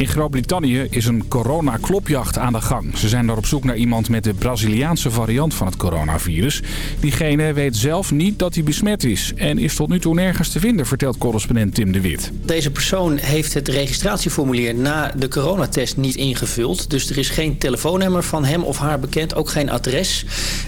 In Groot-Brittannië is een corona-klopjacht aan de gang. Ze zijn daar op zoek naar iemand met de Braziliaanse variant van het coronavirus. Diegene weet zelf niet dat hij besmet is en is tot nu toe nergens te vinden, vertelt correspondent Tim de Wit. Deze persoon heeft het registratieformulier na de coronatest niet ingevuld. Dus er is geen telefoonnummer van hem of haar bekend, ook geen adres.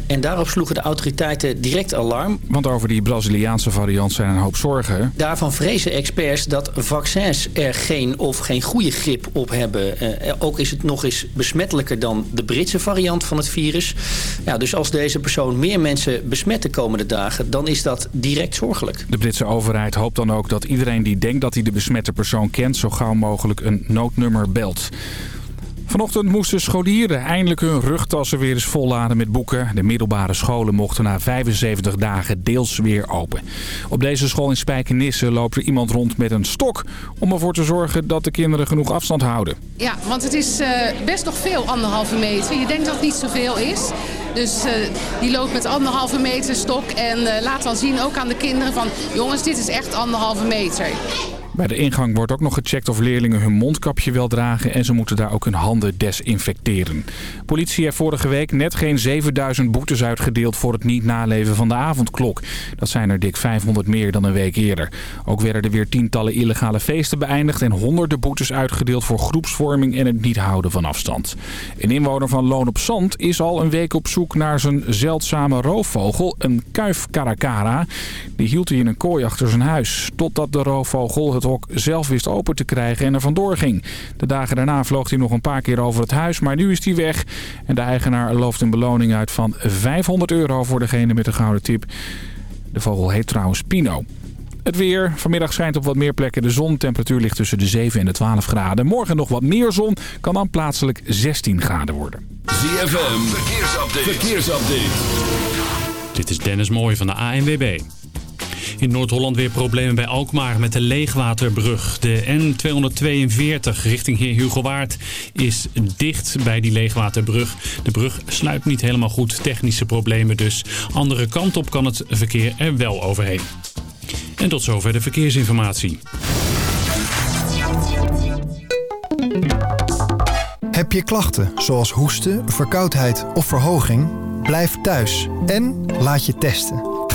En daarop sloegen de autoriteiten direct alarm. Want over die Braziliaanse variant zijn een hoop zorgen. Daarvan vrezen experts dat vaccins er geen of geen goede grip op hebben. Uh, ook is het nog eens besmettelijker dan de Britse variant van het virus. Ja, dus als deze persoon meer mensen besmet de komende dagen... dan is dat direct zorgelijk. De Britse overheid hoopt dan ook dat iedereen die denkt dat hij de besmette persoon kent... zo gauw mogelijk een noodnummer belt. Vanochtend moesten scholieren eindelijk hun rugtassen weer eens volladen met boeken. De middelbare scholen mochten na 75 dagen deels weer open. Op deze school in Spijkenisse loopt er iemand rond met een stok... om ervoor te zorgen dat de kinderen genoeg afstand houden. Ja, want het is uh, best nog veel, anderhalve meter. Je denkt dat het niet zoveel is. Dus uh, die loopt met anderhalve meter stok en uh, laat dan zien ook aan de kinderen van... jongens, dit is echt anderhalve meter. Bij de ingang wordt ook nog gecheckt of leerlingen hun mondkapje wel dragen... en ze moeten daar ook hun handen desinfecteren. Politie heeft vorige week net geen 7000 boetes uitgedeeld... voor het niet naleven van de avondklok. Dat zijn er dik 500 meer dan een week eerder. Ook werden er weer tientallen illegale feesten beëindigd... en honderden boetes uitgedeeld voor groepsvorming en het niet houden van afstand. Een inwoner van Loon op Zand is al een week op zoek naar zijn zeldzame roofvogel... een kuifkarakara. Die hield hij in een kooi achter zijn huis. Totdat de roofvogel het hok zelf wist open te krijgen en er vandoor ging. De dagen daarna vloog hij nog een paar keer over het huis, maar nu is hij weg. En de eigenaar looft een beloning uit van 500 euro voor degene met de gouden tip. De vogel heet trouwens Pino. Het weer. Vanmiddag schijnt op wat meer plekken de zon. Temperatuur ligt tussen de 7 en de 12 graden. Morgen nog wat meer zon. Kan dan plaatselijk 16 graden worden. ZFM. Verkeersupdate. Verkeersupdate. Dit is Dennis Mooij van de ANWB. In Noord-Holland weer problemen bij Alkmaar met de leegwaterbrug. De N242 richting Heer Hugo Waard is dicht bij die leegwaterbrug. De brug sluit niet helemaal goed, technische problemen dus. Andere kant op kan het verkeer er wel overheen. En tot zover de verkeersinformatie. Heb je klachten zoals hoesten, verkoudheid of verhoging? Blijf thuis en laat je testen.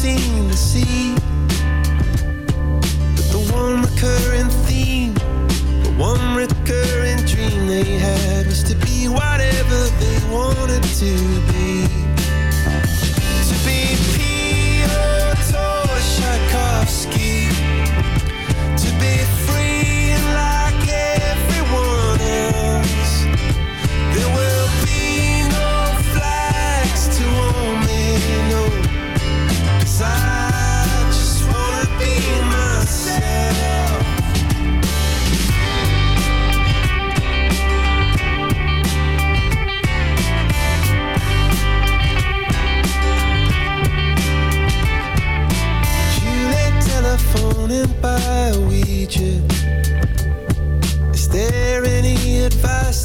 seem to see But the one recurring theme The one recurring dream they had Was to be whatever they wanted to be.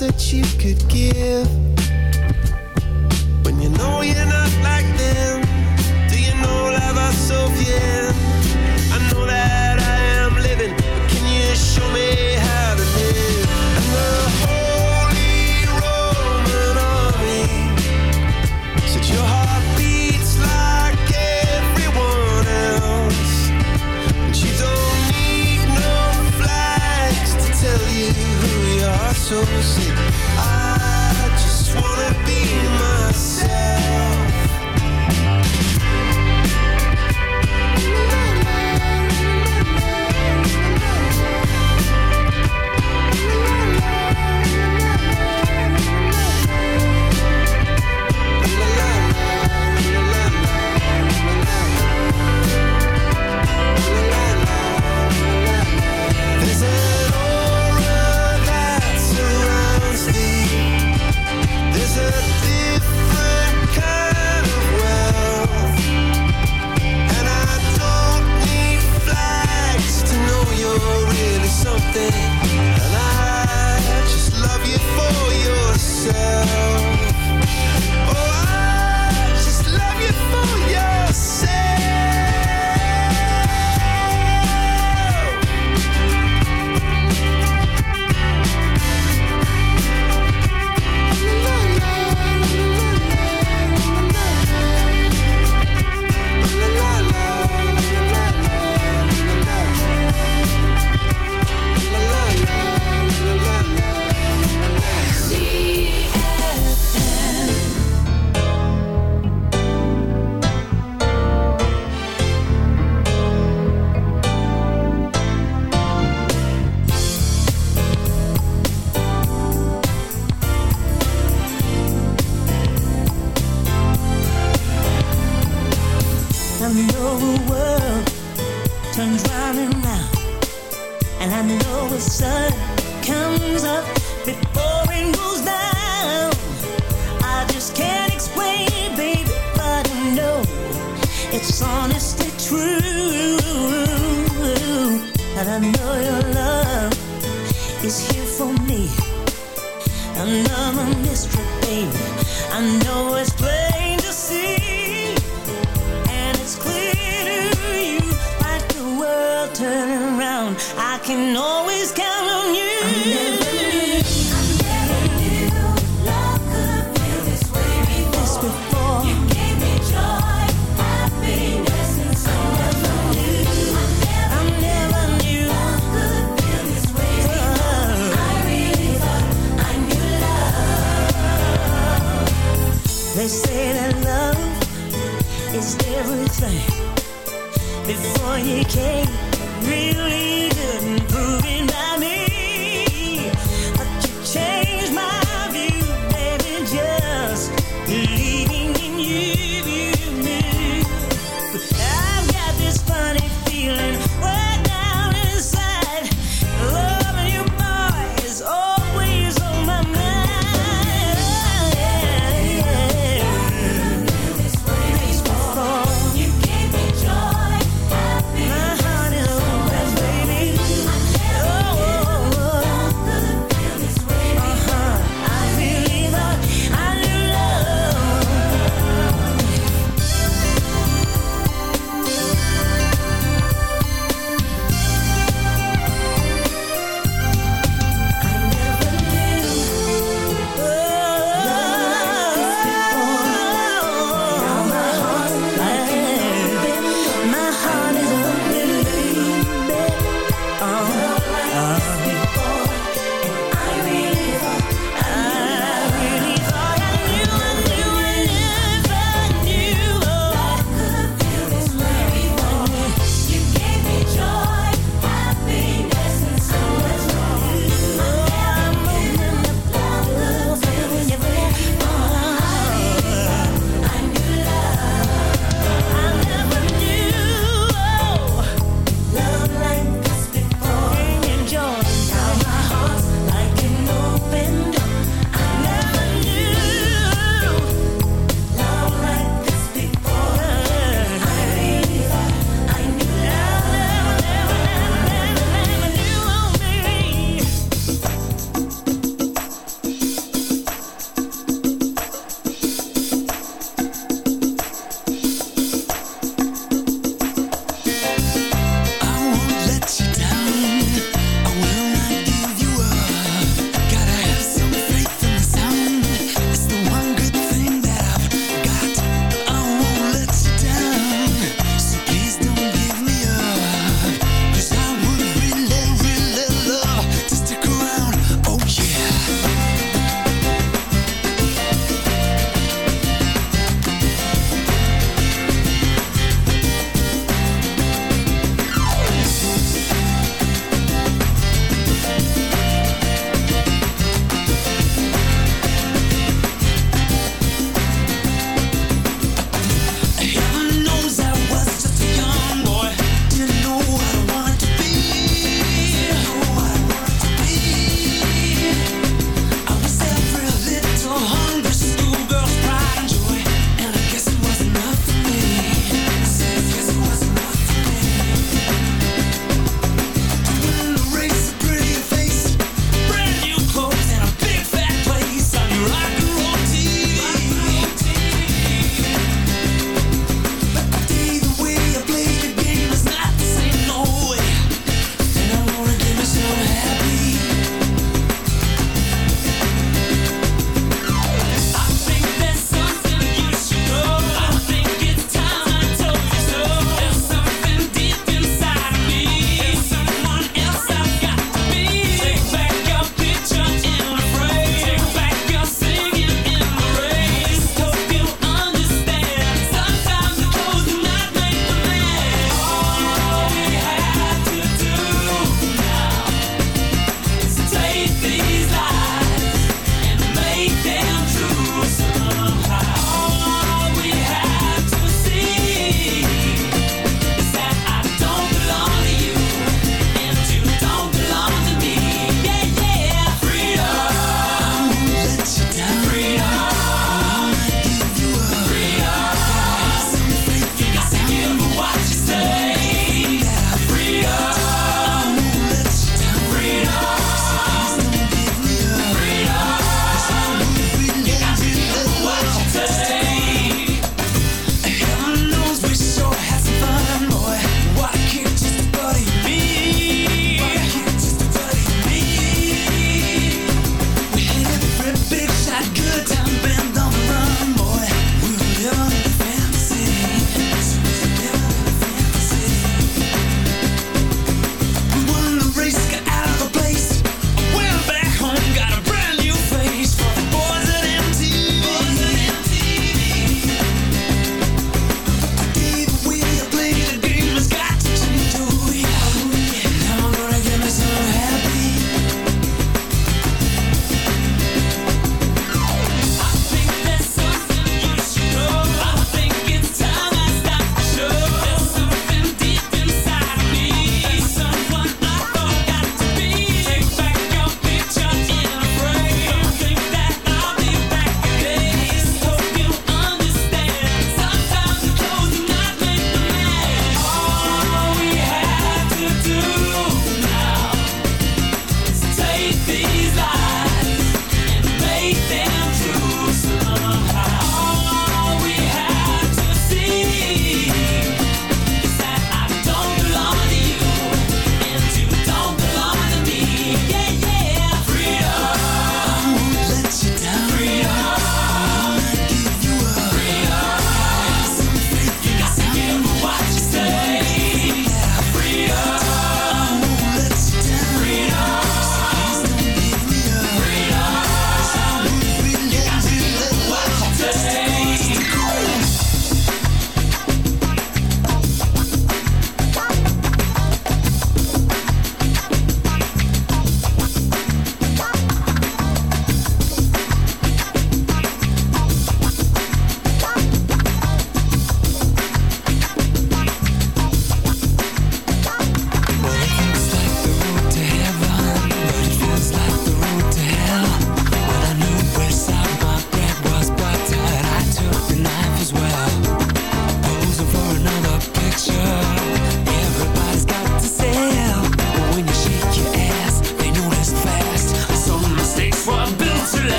that you could give.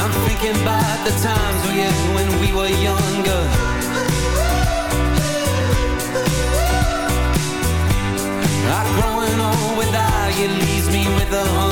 I'm thinking about the times oh we had when we were younger. Not growing old without you leaves me with a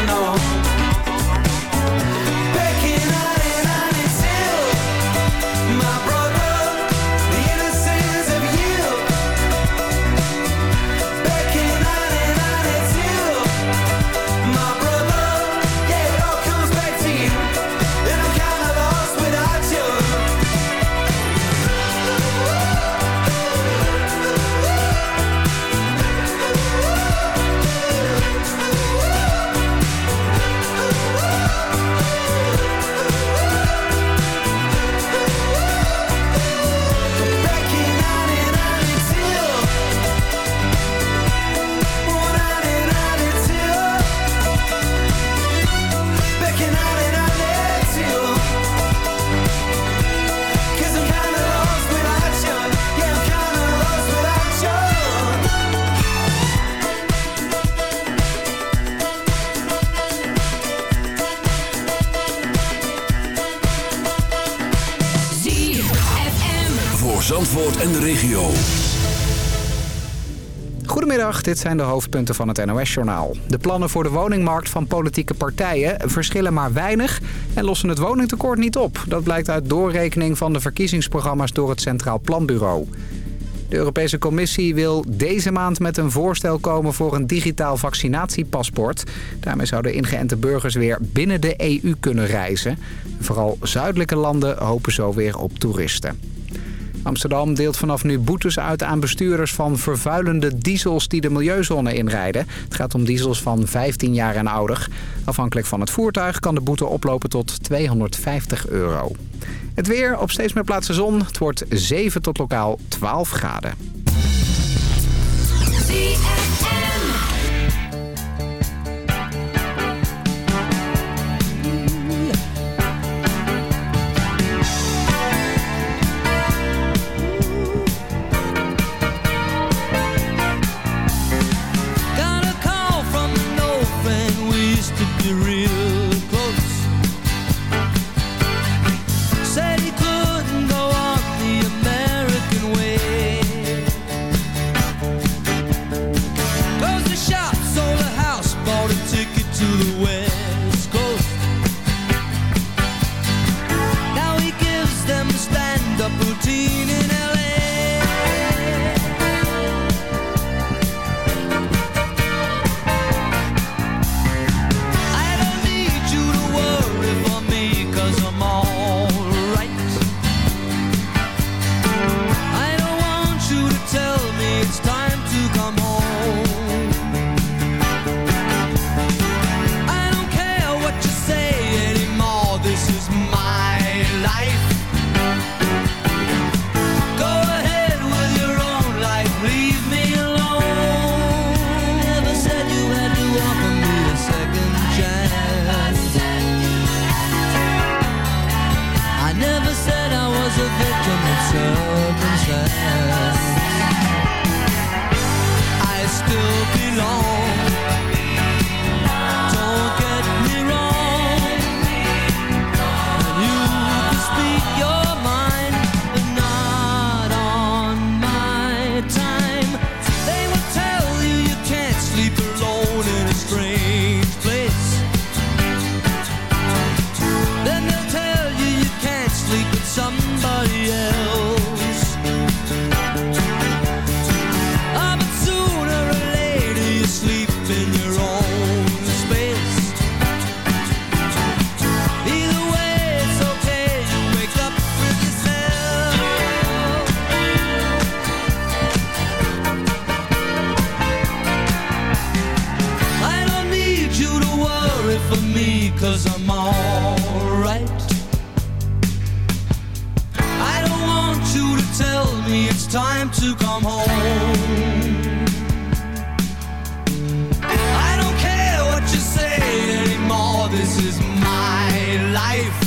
en de regio. Goedemiddag, dit zijn de hoofdpunten van het NOS-journaal. De plannen voor de woningmarkt van politieke partijen verschillen maar weinig... en lossen het woningtekort niet op. Dat blijkt uit doorrekening van de verkiezingsprogramma's door het Centraal Planbureau. De Europese Commissie wil deze maand met een voorstel komen voor een digitaal vaccinatiepaspoort. Daarmee zouden ingeënte burgers weer binnen de EU kunnen reizen. Vooral zuidelijke landen hopen zo weer op toeristen. Amsterdam deelt vanaf nu boetes uit aan bestuurders van vervuilende diesels die de milieuzone inrijden. Het gaat om diesels van 15 jaar en ouder. Afhankelijk van het voertuig kan de boete oplopen tot 250 euro. Het weer, op steeds meer plaatsen zon. Het wordt 7 tot lokaal 12 graden. This is my life.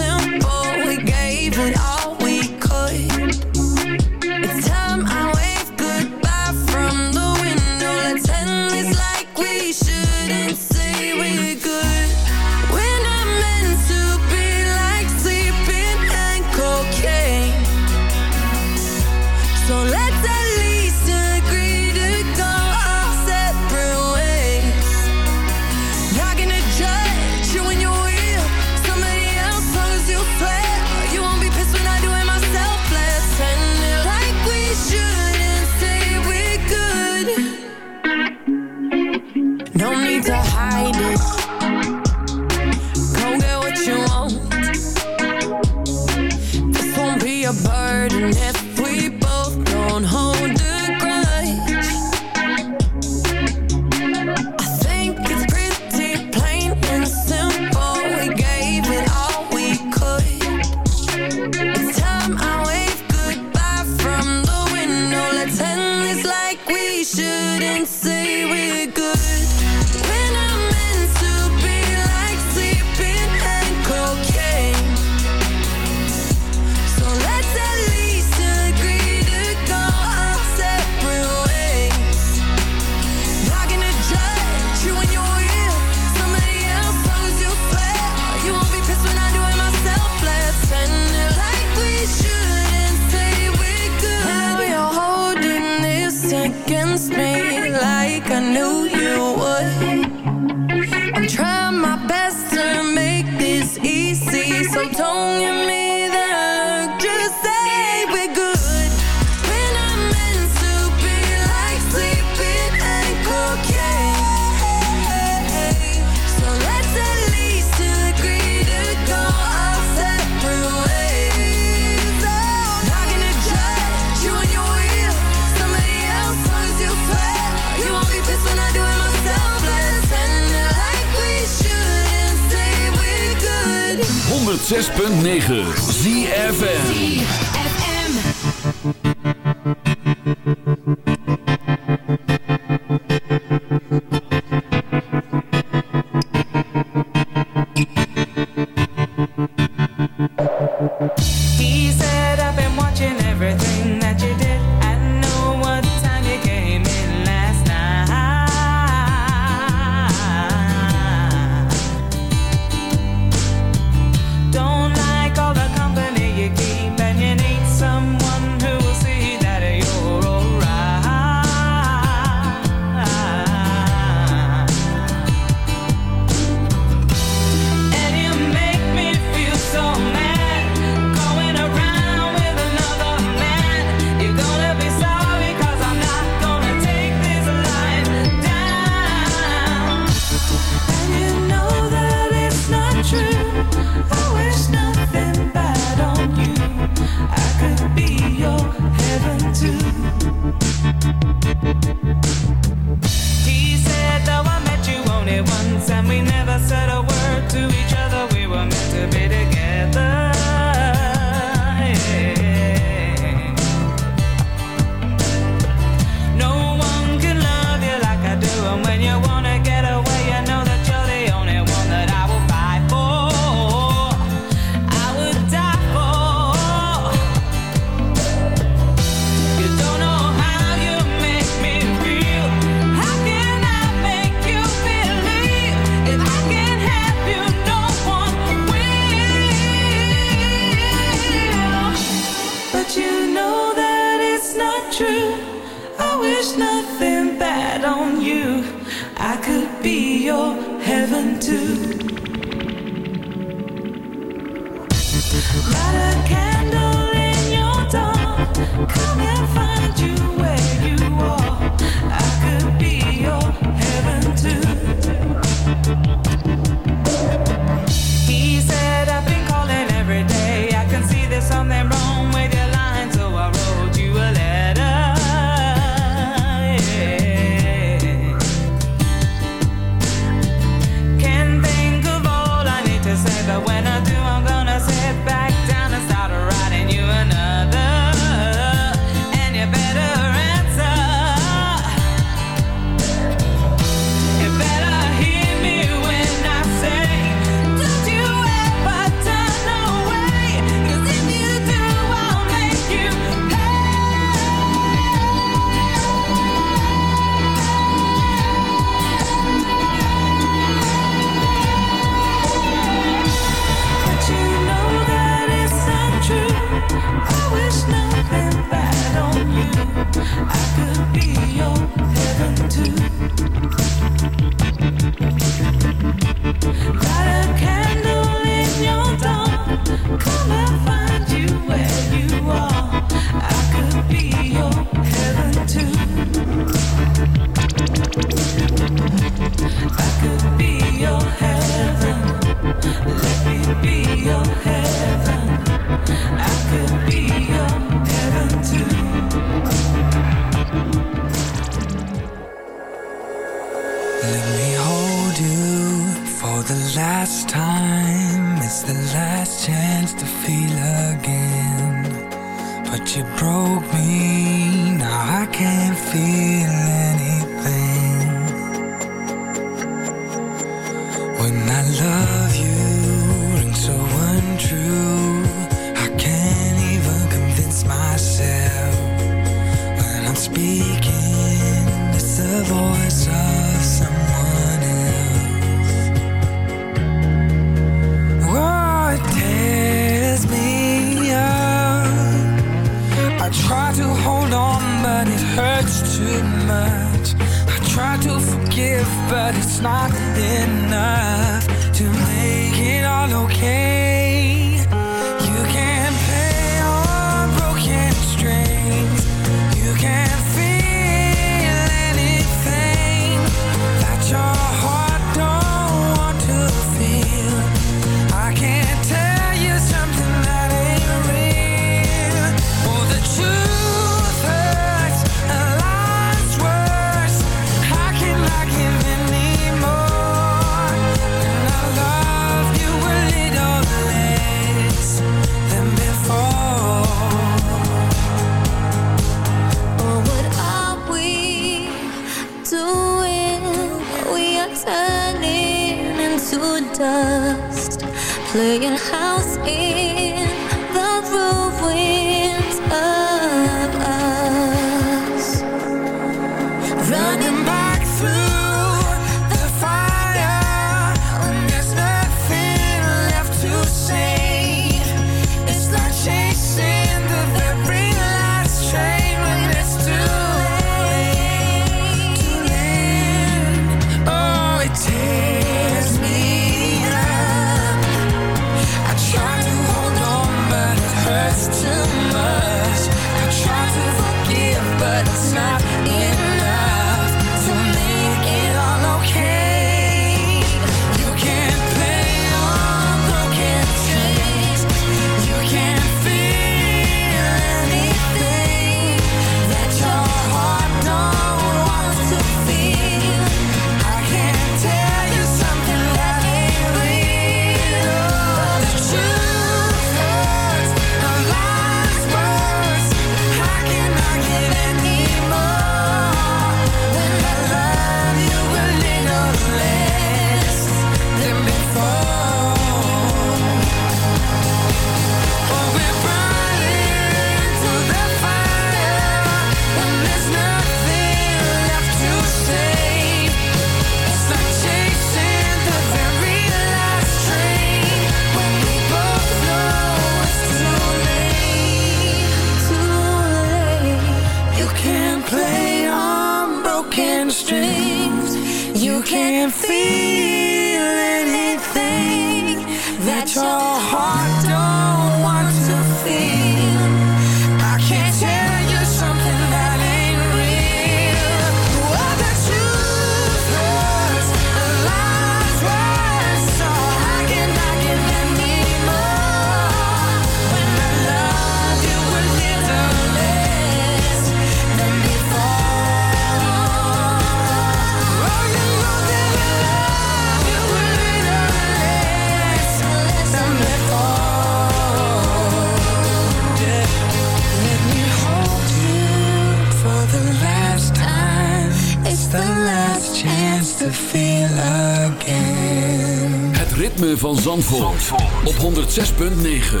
106.9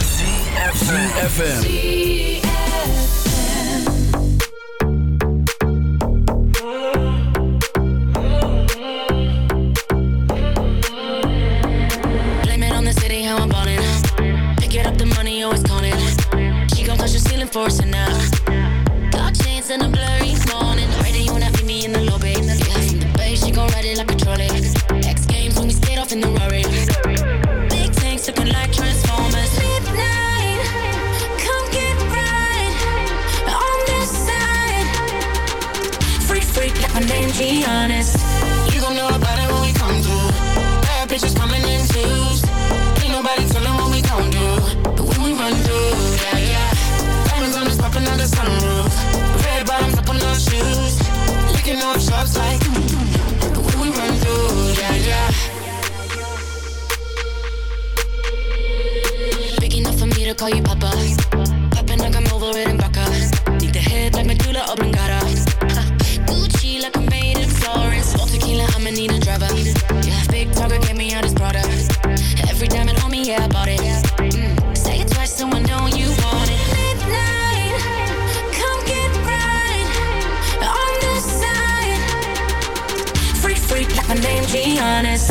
my name, be honest. You gon' know about it when we come through. Bad bitches coming in twos. Ain't nobody telling what we gon' do. But when we run through, yeah, yeah. Diamonds on us popping out the sunroof. Red bottoms up on those shoes. Licking off shots like. Mm, mm, mm. But when we run through, yeah, yeah. Big enough for me to call you papa. Popping like I'm over it in Baca. Need the head like medulla oblongata like I'm made in Florence. All tequila, I'ma need a driver. Yeah, big talker, get me out his Prada. Every diamond on me, yeah, I bought it. Mm. Say it twice, so I know you want it. Midnight, come get right on this side. Freak, freak, like my name, Giannis.